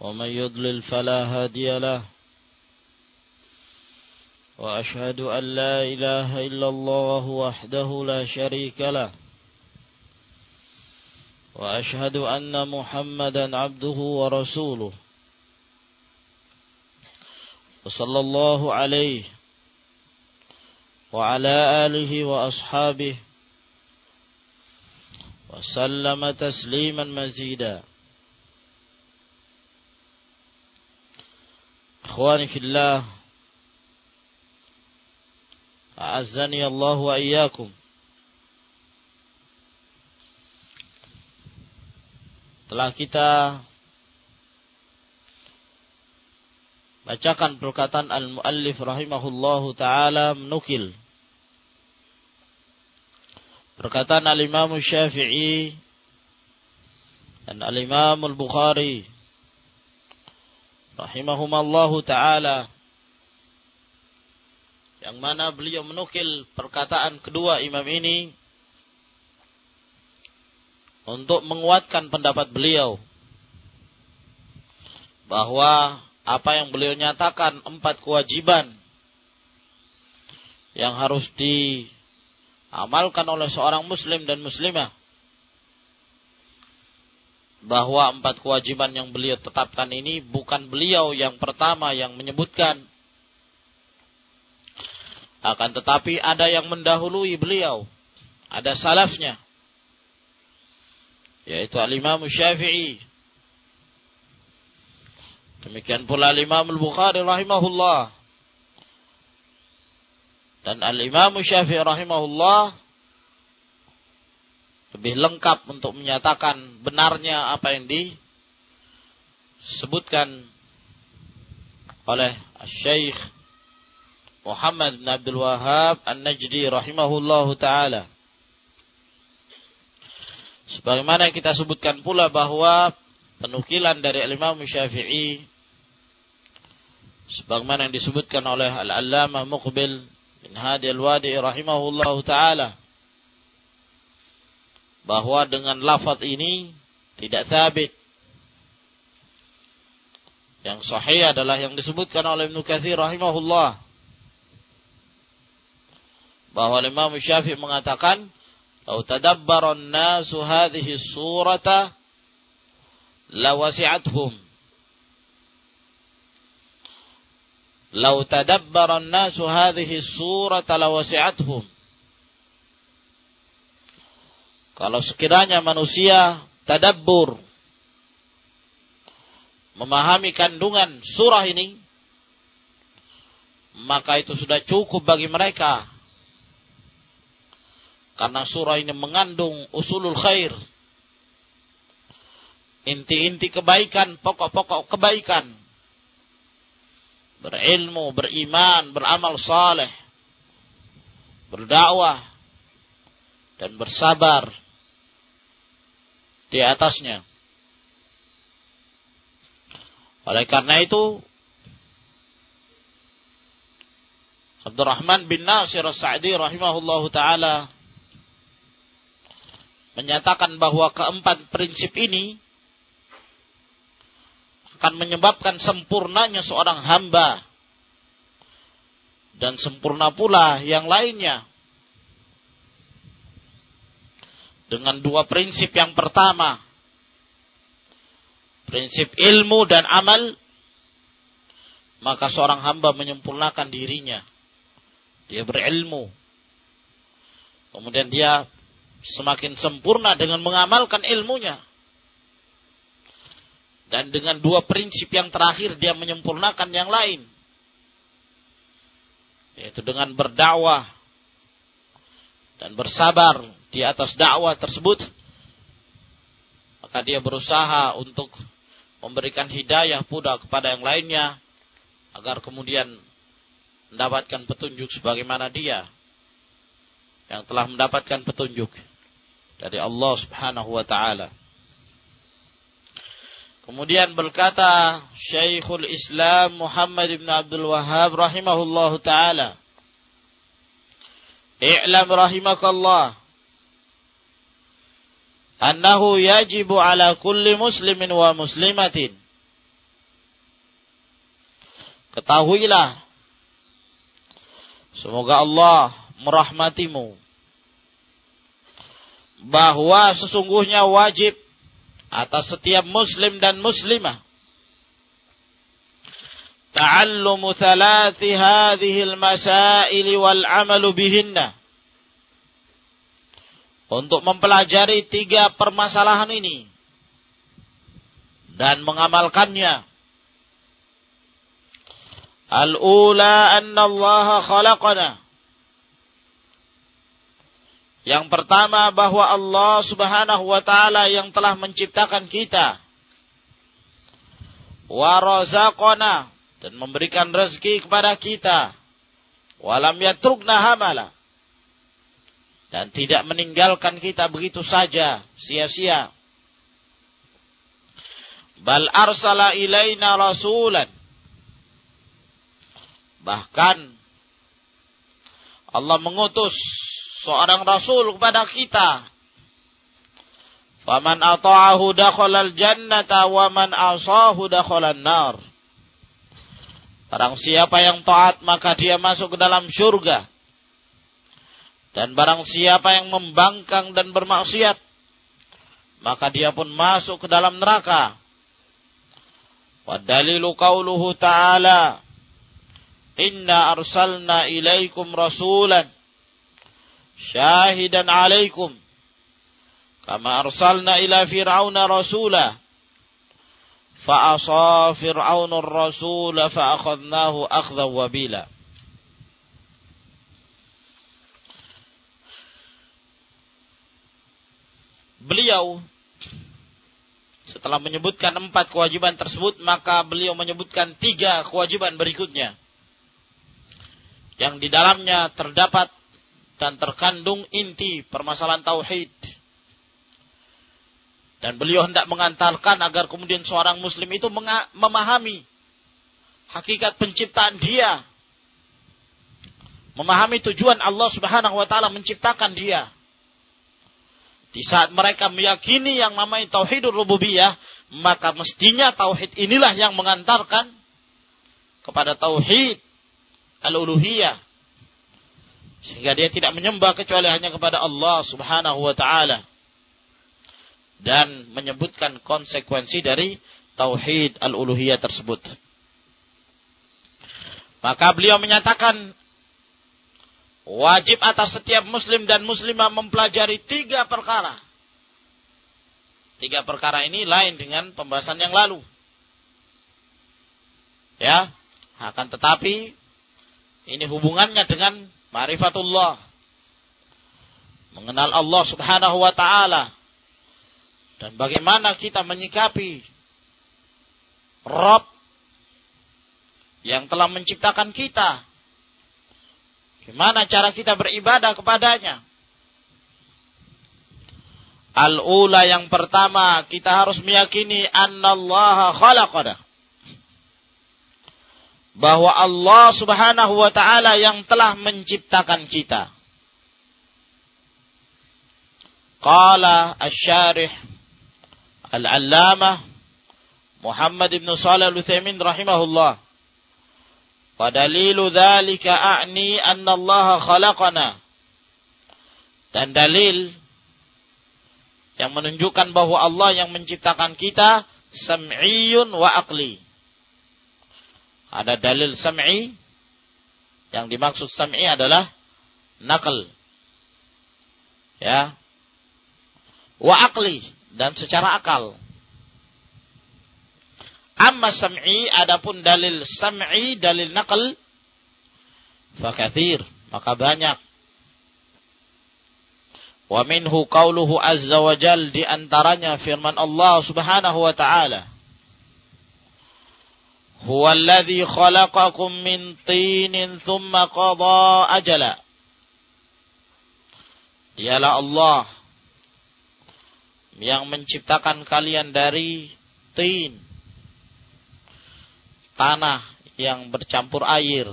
ومن يضلل فلا هادي له وأشهد أن لا إله إلا الله وحده لا شريك له وأشهد أن محمدا عبده ورسوله وصلى الله عليه وعلى آله وأصحابه وسلم تسليما مزيدا Ikhwani fillah A'azzani Allah wa iyyakum. Telah kita bacakan perkataan al-muallif rahimahullahu taala menukil. Perkataan al-Imam Syafi'i dan al-Imam al-Bukhari rahimahumallahu taala. Yang mana beliau menukil perkataan kedua imam ini untuk menguatkan pendapat beliau bahwa apa yang beliau nyatakan empat kewajiban yang harus diamalkan oleh seorang muslim dan muslimah bahwa empat kewajiban yang beliau tetapkan ini bukan beliau yang pertama yang menyebutkan. Akan tetapi ada yang mendahului beliau. Ada salafnya. Yaitu al-Imam Syafi'i. Demikian pula Al-Imam Al-Bukhari rahimahullah. Dan Al-Imam Syafi'i rahimahullah lebih lengkap untuk menyatakan benarnya apa yang disebutkan oleh Syekh Muhammad bin Abdul Wahab An-Najdi rahimahullahu taala. Sebagaimana kita sebutkan pula bahwa penukilan dari Imam Syafi'i sebagaimana yang disebutkan oleh Al-Allamah Muqbil bin Hadi Al-Wadi rahimahullahu taala bahwa dengan lafaz ini tidak sabit yang sahih adalah yang disebutkan oleh Ibnu Katsir rahimahullah. Bahwa Imam Syafi'i mengatakan "Lau tadabbara an-nasu hadhihi surata lawasi'athum" Lau tadabbaran nasu hadhihi surata lawasi'athum. Kalau sekiranya manusia tadabbur memahami kandungan surah ini maka itu sudah cukup bagi mereka. Karena surah ini mengandung usulul khair. Inti-inti kebaikan pokok-pokok kebaikan. Berilmu, beriman, beramal saleh, berdakwah. Dan bersabar di atasnya. Oleh karena itu Abdurrahman bin Nasir As-Sa'di rahimahullahu taala menyatakan bahwa keempat prinsip ini akan menyebabkan sempurnanya seorang hamba dan sempurna pula yang lainnya. Dengan dua prinsip yang pertama, prinsip ilmu dan amal, maka seorang hamba menyempurnakan dirinya. Dia berilmu. Kemudian dia semakin sempurna dengan mengamalkan ilmunya. Dan dengan dua prinsip yang terakhir dia menyempurnakan yang lain. Yaitu dengan berdakwah dan bersabar di atas dakwah tersebut. Maka dia berusaha untuk memberikan hidayah pula kepada yang lainnya. agar kemudian mendapatkan petunjuk sebagaimana dia yang telah mendapatkan petunjuk dari Allah Subhanahu wa taala. Kemudian berkata Syekhul Islam Muhammad bin Abdul Wahhab rahimahullahu taala, "I'lam rahimakallah annahu yajibu ala kulli muslimin wa muslimatin." Ketahuilah semoga Allah merahmatimu bahwa sesungguhnya wajib atas setiap muslim dan muslimah ta'allumu thalathi hadhihi al-masail wal 'amalu bihinna untuk mempelajari tiga permasalahan ini dan mengamalkannya al-ula anna Allah khalaqana yang pertama bahwa Allah Subhanahu wa taala yang telah menciptakan kita. Wa razaqana dan memberikan rezeki kepada kita. Walam yatrukna hamala. Dan tidak meninggalkan kita begitu saja, sia-sia. Bal arsala ilaina rasulan. Bahkan Allah mengutus seorang rasul kepada kita. Faman ata'ahu dakhalal jannata wa man asahu dakhalan nar. Barang siapa yang taat maka dia masuk ke dalam surga. Dan barang siapa yang membangkang dan bermaksiat maka dia pun masuk ke dalam neraka. Wa dalilu qauluhu ta'ala Inna arsalna ilaikum rasulan syahidan alaikum kama arsalna ila fir'auna rasula fa'asa fir'aunur rasula fa'akhadnahu akhdan wabila beliau setelah menyebutkan empat kewajiban tersebut maka beliau menyebutkan tiga kewajiban berikutnya yang di dalamnya terdapat dan terkandung inti permasalahan tauhid. Dan beliau hendak mengantarkan agar kemudian seorang muslim itu memahami hakikat penciptaan dia. Memahami tujuan Allah Subhanahu wa taala menciptakan dia. Di saat mereka meyakini yang namanya tauhidur rububiyah, maka mestinya tauhid inilah yang mengantarkan kepada tauhid al-uluhiyah sehingga dia tidak menyembah kecuali hanya kepada Allah subhanahu wa ta'ala. Dan menyebutkan konsekuensi dari tauhid al-uluhiyah tersebut. Maka beliau menyatakan wajib atas setiap muslim dan muslimah mempelajari tiga perkara. Tiga perkara ini lain dengan pembahasan yang lalu. Ya, akan tetapi ini hubungannya dengan Ma'rifatullah. Mengenal Allah subhanahu wa ta'ala. Dan bagaimana kita menyikapi Rob yang telah menciptakan kita. Gimana cara kita beribadah kepadanya. Al-ula yang pertama kita harus meyakini annallaha khalaqana bahwa Allah Subhanahu wa taala yang telah menciptakan kita. Qala asy-syarih Al-Allamah Muhammad ibn Shalih Al-Utsaimin rahimahullah. Wa dalilu dzalika a'ni anna Allah khalaqana. Dan dalil yang menunjukkan bahwa Allah yang menciptakan kita sam'iyun wa aqli. Ada dalil sam'i yang dimaksud sam'i adalah nakal. Ya. Wa akli dan secara akal Amma sam'i adapun dalil sam'i dalil nakal fakathir maka banyak. Wa minhu qawluhu azza wa jal di antaranya firman Allah Subhanahu wa taala. Huwa alladhi khalaqakum min tinin thumma qada ajala. Dialah Allah yang menciptakan kalian dari tin tanah yang bercampur air.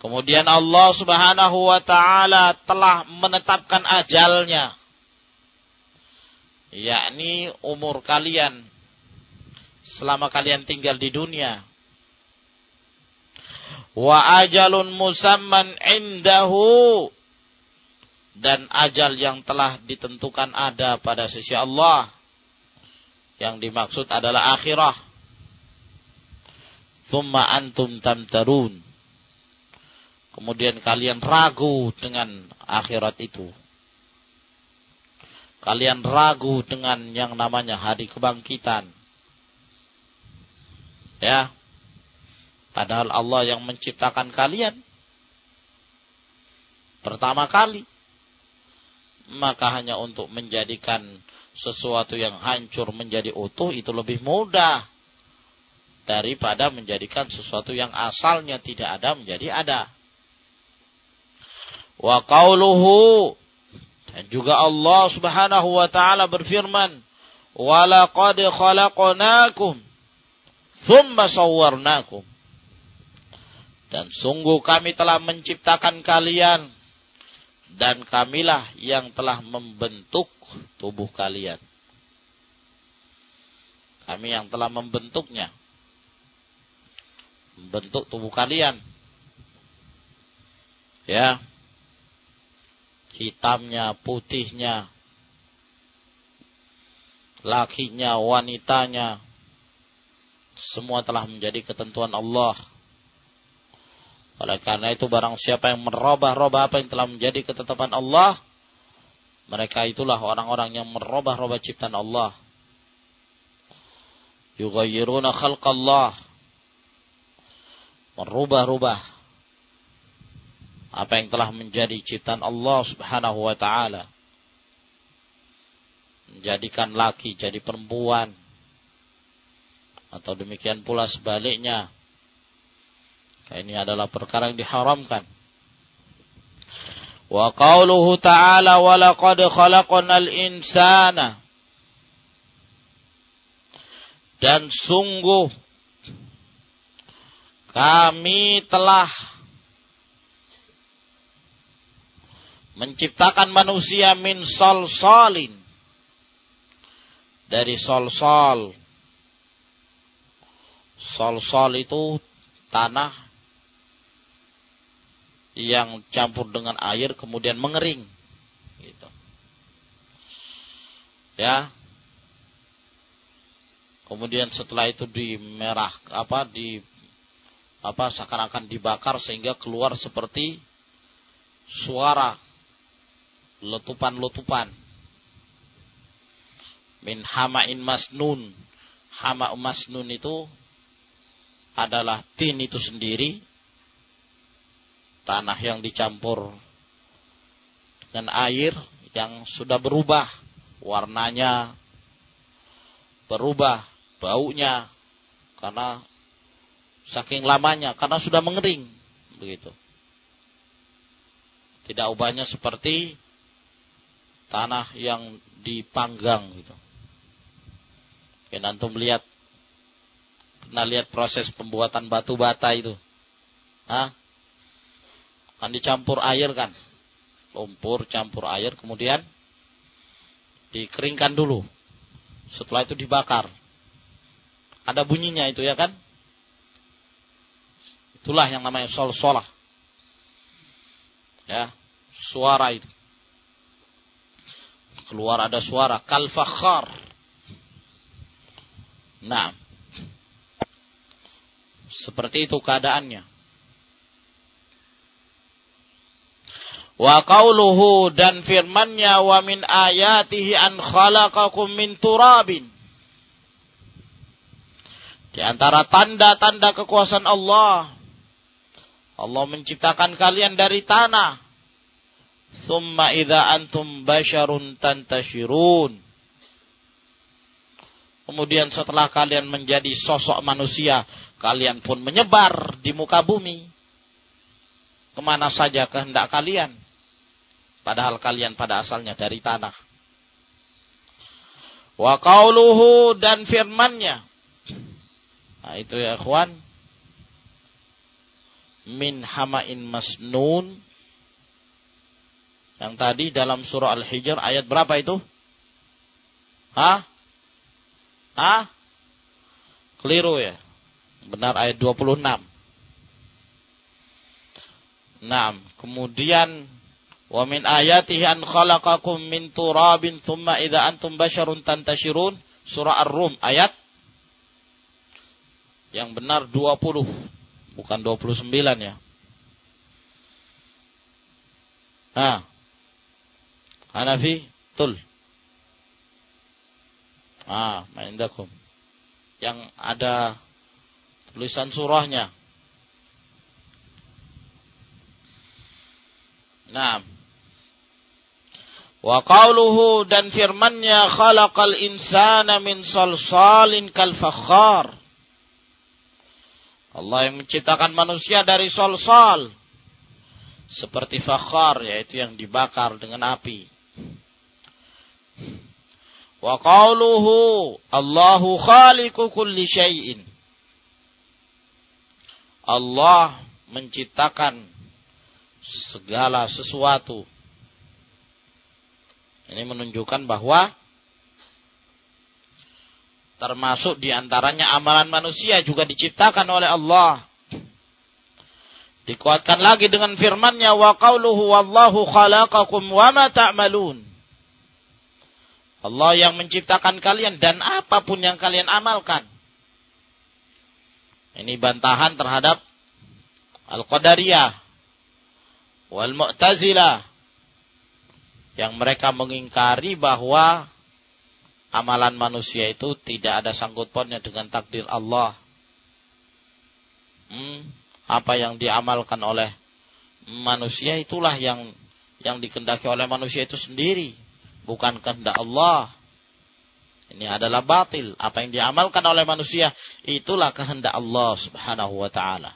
Kemudian Allah Subhanahu wa taala telah menetapkan ajalnya yakni umur kalian selama kalian tinggal di dunia. Wa ajalun musamman indahu dan ajal yang telah ditentukan ada pada sisi Allah. Yang dimaksud adalah akhirah. Thumma antum tamtarun. Kemudian kalian ragu dengan akhirat itu. Kalian ragu dengan yang namanya hari kebangkitan. Ya. Padahal Allah yang menciptakan kalian. Pertama kali. Maka hanya untuk menjadikan sesuatu yang hancur menjadi utuh itu lebih mudah. Daripada menjadikan sesuatu yang asalnya tidak ada menjadi ada. Wa qauluhu dan juga Allah Subhanahu wa taala berfirman, "Wa laqad khalaqnakum thumma sawwarnakum." Dan sungguh kami telah menciptakan kalian dan kamilah yang telah membentuk tubuh kalian. Kami yang telah membentuknya. Membentuk tubuh kalian. Ya. Hitamnya, putihnya. Lakinya, wanitanya. Semua telah menjadi ketentuan Allah oleh karena itu barang siapa yang merubah-rubah apa yang telah menjadi ketetapan Allah, mereka itulah orang-orang yang merubah-rubah ciptaan Allah. Yughayyiruna khalqallah. Merubah-rubah apa yang telah menjadi ciptaan Allah Subhanahu wa taala. Menjadikan laki jadi perempuan atau demikian pula sebaliknya ini adalah perkara yang diharamkan. Wa qauluhu ta'ala wa laqad khalaqnal insana. Dan sungguh kami telah menciptakan manusia min sol-solin. Dari sol-sol. Sol-sol itu tanah yang campur dengan air kemudian mengering gitu. Ya. Kemudian setelah itu dimerah apa di apa seakan-akan dibakar sehingga keluar seperti suara letupan-letupan. Min hamain masnun. Hama masnun itu adalah tin itu sendiri. Tanah yang dicampur dengan air yang sudah berubah. Warnanya, berubah baunya. Karena saking lamanya karena sudah mengering begitu. Tidak ubahnya seperti tanah yang dipanggang gitu. Mungkin antum lihat pernah lihat proses pembuatan batu bata itu. Hah? Kan dicampur air kan. Lumpur campur air kemudian dikeringkan dulu. Setelah itu dibakar. Ada bunyinya itu ya kan? Itulah yang namanya sol-solah. Ya, suara itu. Keluar ada suara kal fakhar. Nah, seperti itu keadaannya. Wa qauluhu dan firmannya wa min ayatihi an khalaqakum min turabin. Di antara tanda-tanda kekuasaan Allah. Allah menciptakan kalian dari tanah. Thumma idza antum basharun tantashirun. Kemudian setelah kalian menjadi sosok manusia, kalian pun menyebar di muka bumi. Ke mana saja kehendak kalian. Padahal kalian pada asalnya dari tanah. Wa qauluhu dan firmannya. Nah itu ya ikhwan. Min hamain masnun. Yang tadi dalam surah Al-Hijr ayat berapa itu? Hah? Hah? Keliru ya. Benar ayat 26. Nah, kemudian wa min ayatihi an khalaqakum min turabin thumma idza antum basyarun tantashirun surah Ar-Rum ayat yang benar 20 bukan 29 ya. Nah. Hanafi, tul. Ah, ma'indakum. Yang ada tulisan surahnya. Nah. Wa qawluhu dan firmannya khalaqal insana min salsalin kal fakhar. Allah yang menciptakan manusia dari solsal. Seperti fakhar, yaitu yang dibakar dengan api. Wa qawluhu Allahu khaliqu kulli syai'in. Allah menciptakan segala sesuatu. Ini menunjukkan bahwa termasuk di antaranya amalan manusia juga diciptakan oleh Allah. Dikuatkan lagi dengan firman-Nya wa qauluhu wallahu khalaqakum wa ma ta'malun. Allah yang menciptakan kalian dan apa pun yang kalian amalkan. Ini bantahan terhadap Al-Qadariyah wal Mu'tazilah yang mereka mengingkari bahwa amalan manusia itu tidak ada sangkut pautnya dengan takdir Allah. Hmm, apa yang diamalkan oleh manusia itulah yang yang dikendaki oleh manusia itu sendiri bukan kehendak Allah. Ini adalah batil. Apa yang diamalkan oleh manusia, itulah kehendak Allah subhanahu wa ta'ala.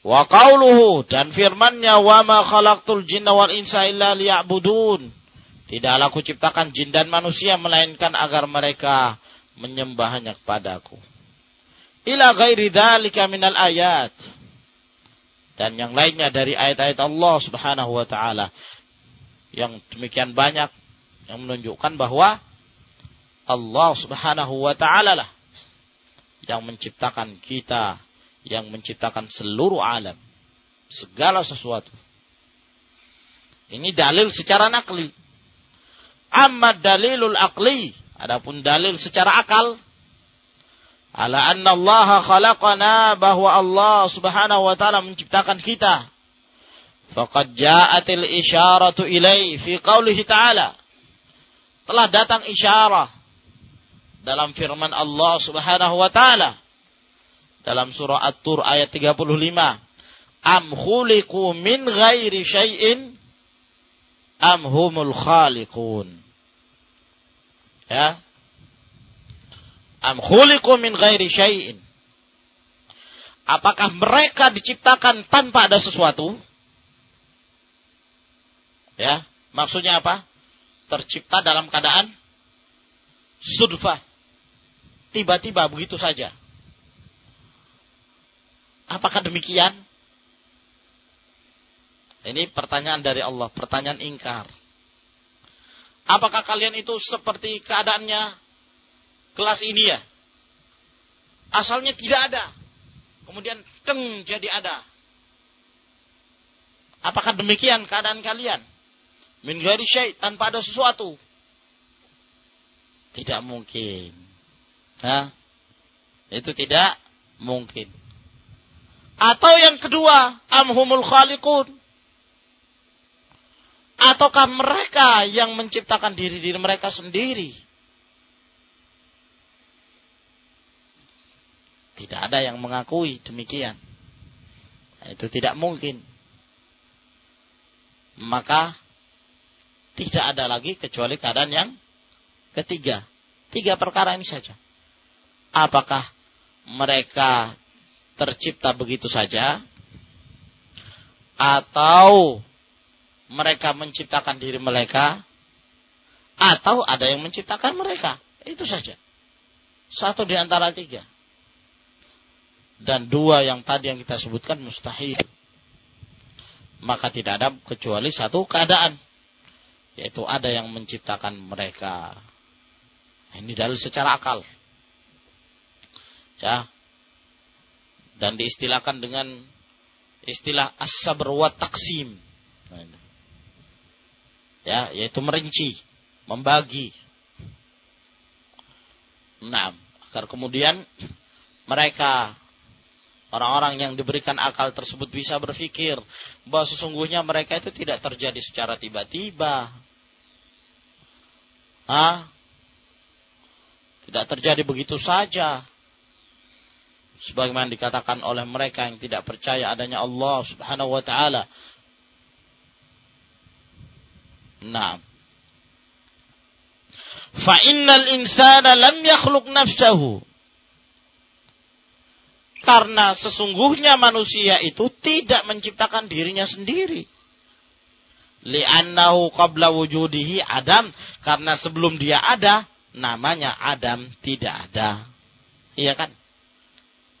Wa dan firmannya wa ma khalaqtul jinna wal insa illa liya'budun. Tidaklah aku ciptakan jin dan manusia melainkan agar mereka menyembahnya kepadaku. Ila ghairi dzalika minal ayat. Dan yang lainnya dari ayat-ayat Allah Subhanahu wa taala yang demikian banyak yang menunjukkan bahwa Allah Subhanahu wa taala lah yang menciptakan kita, yang menciptakan seluruh alam, segala sesuatu. Ini dalil secara nakli. Amma dalilul aqli, adapun dalil secara akal ala anna Allah khalaqana bahwa Allah Subhanahu wa taala menciptakan kita Faqad ja'atil isyaratu ilai fi qawlihi ta'ala. Telah datang isyarah dalam firman Allah Subhanahu wa taala dalam surah At-Tur ayat 35. Am khuliqu min ghairi syai'in am humul khaliqun. Ya. Am khuliqu min ghairi syai'in. Apakah mereka diciptakan tanpa ada sesuatu? Ya, maksudnya apa? Tercipta dalam keadaan sudfah. Tiba-tiba begitu saja. Apakah demikian? Ini pertanyaan dari Allah, pertanyaan ingkar. Apakah kalian itu seperti keadaannya kelas ini ya? Asalnya tidak ada. Kemudian teng jadi ada. Apakah demikian keadaan kalian? Min ghairi syai tanpa ada sesuatu. Tidak mungkin. Hah? Itu tidak mungkin. Atau yang kedua, amhumul khaliqun. Ataukah mereka yang menciptakan diri-diri mereka sendiri? Tidak ada yang mengakui demikian. Itu tidak mungkin. Maka tidak ada lagi kecuali keadaan yang ketiga. Tiga perkara ini saja. Apakah mereka tercipta begitu saja? Atau mereka menciptakan diri mereka? Atau ada yang menciptakan mereka? Itu saja. Satu di antara tiga. Dan dua yang tadi yang kita sebutkan mustahil. Maka tidak ada kecuali satu keadaan. Yaitu ada yang menciptakan mereka. Ini dalil secara akal. Ya. Dan diistilahkan dengan istilah as-sabr wa taksim. Ya, yaitu merinci, membagi. Nah, agar kemudian mereka orang-orang yang diberikan akal tersebut bisa berpikir bahwa sesungguhnya mereka itu tidak terjadi secara tiba-tiba. Ah, tidak terjadi begitu saja. Sebagaimana dikatakan oleh mereka yang tidak percaya adanya Allah subhanahu wa ta'ala. Nah. Fa'innal insana lam yakhluk nafsahu. Karena sesungguhnya manusia itu tidak menciptakan dirinya sendiri. Li'annahu qabla wujudihi adam. Karena sebelum dia ada, namanya Adam tidak ada. Iya kan?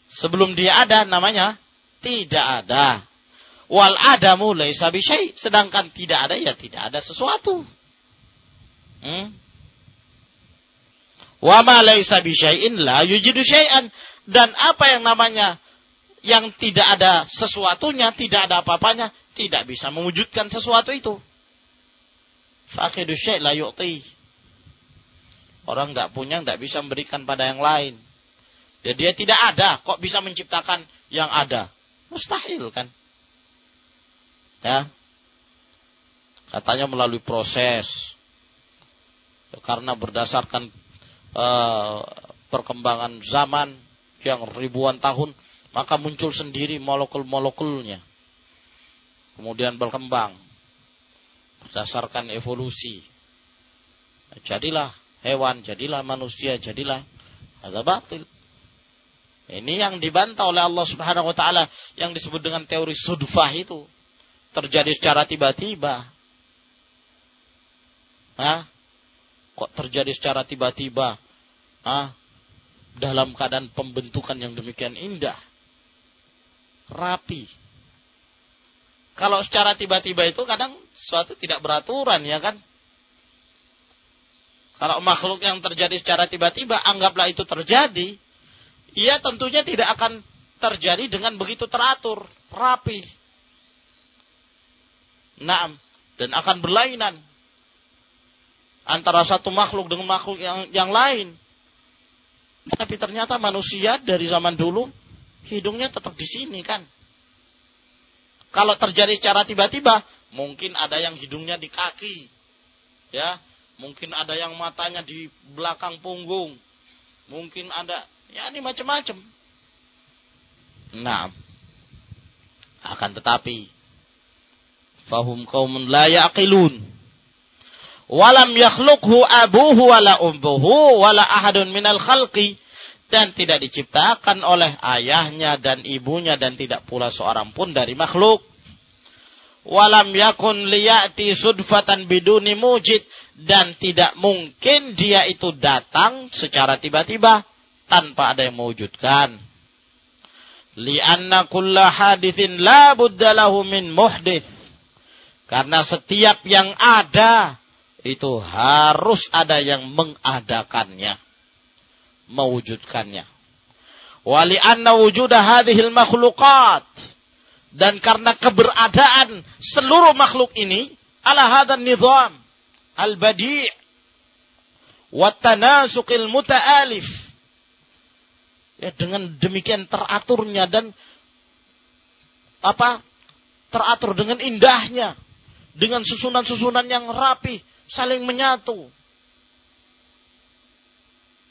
Sebelum dia ada namanya tidak ada. Wal adamu laisa bisyai. Sedangkan tidak ada ya tidak ada sesuatu. Hmm? Wa ma laisa bisyai'in la yujidu syai'an. Dan apa yang namanya yang tidak ada sesuatunya, tidak ada apa-apanya, tidak bisa mewujudkan sesuatu itu. Faqidu syai' la yu'ti. Orang nggak punya nggak bisa memberikan pada yang lain. Ya, dia tidak ada, kok bisa menciptakan yang ada? Mustahil kan? Ya. Katanya melalui proses. Ya, karena berdasarkan uh, perkembangan zaman yang ribuan tahun, maka muncul sendiri molekul-molekulnya. Kemudian berkembang berdasarkan evolusi. jadilah hewan, jadilah manusia, jadilah ada batil. Ini yang dibantah oleh Allah Subhanahu wa taala yang disebut dengan teori sudfah itu. Terjadi secara tiba-tiba. Hah? Kok terjadi secara tiba-tiba? Hah? Dalam keadaan pembentukan yang demikian indah. Rapi. Kalau secara tiba-tiba itu kadang sesuatu tidak beraturan ya kan? Kalau makhluk yang terjadi secara tiba-tiba, anggaplah itu terjadi, ia tentunya tidak akan terjadi dengan begitu teratur, rapi. Naam, dan akan berlainan antara satu makhluk dengan makhluk yang yang lain. Tapi ternyata manusia dari zaman dulu hidungnya tetap di sini kan. Kalau terjadi secara tiba-tiba, mungkin ada yang hidungnya di kaki. Ya, Mungkin ada yang matanya di belakang punggung. Mungkin ada, ya ini macam-macam. Nah, akan tetapi, fahum kaumun la yaqilun. Walam yakhlukhu abuhu wala umbuhu wala ahadun minal khalqi. Dan tidak diciptakan oleh ayahnya dan ibunya dan tidak pula seorang pun dari makhluk walam yakun liyati sudfatan biduni mujid dan tidak mungkin dia itu datang secara tiba-tiba tanpa ada yang mewujudkan. Lianna kulla hadithin la budda lahu min muhdith. Karena setiap yang ada itu harus ada yang mengadakannya, mewujudkannya. Wali anna wujuda hadhil makhluqat. Dan karena keberadaan seluruh makhluk ini ala hadan nizam al-badi' wa tanasuqil muta'alif. Ya dengan demikian teraturnya dan apa teratur dengan indahnya dengan susunan-susunan yang rapi saling menyatu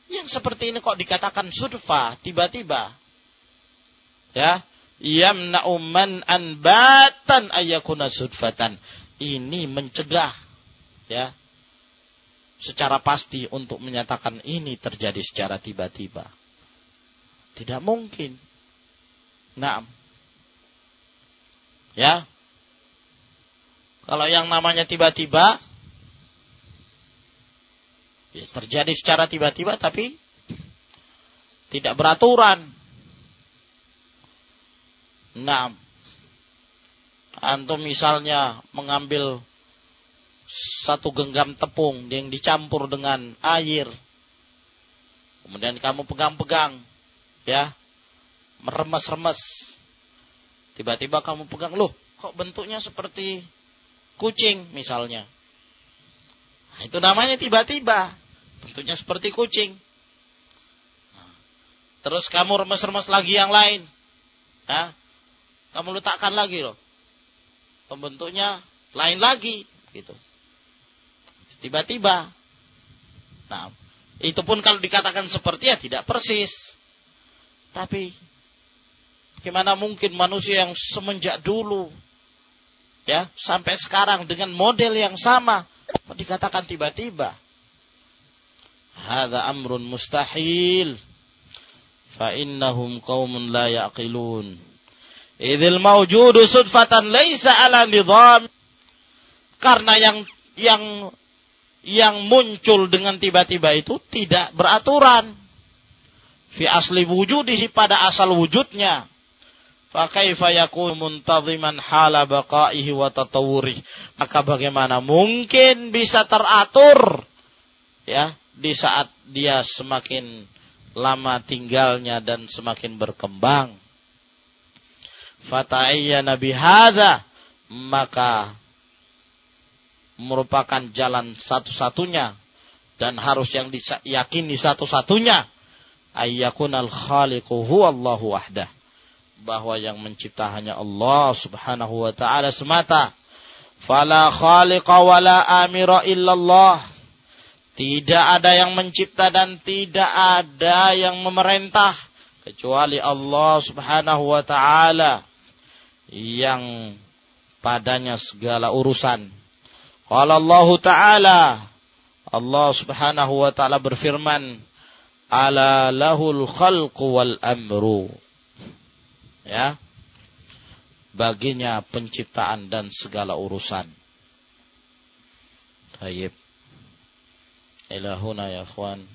yang seperti ini kok dikatakan sudfa tiba-tiba ya yamna'u man anbatan ayakuna sudfatan. Ini mencegah ya secara pasti untuk menyatakan ini terjadi secara tiba-tiba. Tidak mungkin. Nah. Ya. Kalau yang namanya tiba-tiba ya, terjadi secara tiba-tiba tapi tidak beraturan. Nah, antum misalnya mengambil satu genggam tepung yang dicampur dengan air. Kemudian kamu pegang-pegang, ya, meremes-remes. Tiba-tiba kamu pegang, loh, kok bentuknya seperti kucing misalnya. Nah, itu namanya tiba-tiba. Bentuknya seperti kucing. Terus kamu remes-remes lagi yang lain. Ya, kamu letakkan lagi loh. Pembentuknya lain lagi. gitu. Tiba-tiba. Nah, itu pun kalau dikatakan seperti ya tidak persis. Tapi bagaimana mungkin manusia yang semenjak dulu ya sampai sekarang dengan model yang sama dikatakan tiba-tiba. Hada amrun mustahil. Fa innahum qaumun la yaqilun. Idzil mawjudu sudfatan laisa ala nizam. Karena yang yang yang muncul dengan tiba-tiba itu tidak beraturan. Fi asli wujudihi pada asal wujudnya. Fakaifa yakun muntaziman hala baqaihi wa tatawurih. Maka bagaimana mungkin bisa teratur ya di saat dia semakin lama tinggalnya dan semakin berkembang. Fata'iyya nabi hadha maka merupakan jalan satu-satunya dan harus yang diyakini satu-satunya ayyakunal khaliqu huwallahu wahdah bahwa yang mencipta hanya Allah Subhanahu wa taala semata. Fala khaliqa wala amira illallah. Tidak ada yang mencipta dan tidak ada yang memerintah kecuali Allah Subhanahu wa taala yang padanya segala urusan. Qala Allah Ta'ala Allah Subhanahu wa taala berfirman ala lahul khalqu wal amru ya. Baginya penciptaan dan segala urusan. Tayyib. Ilahuna ya ikhwan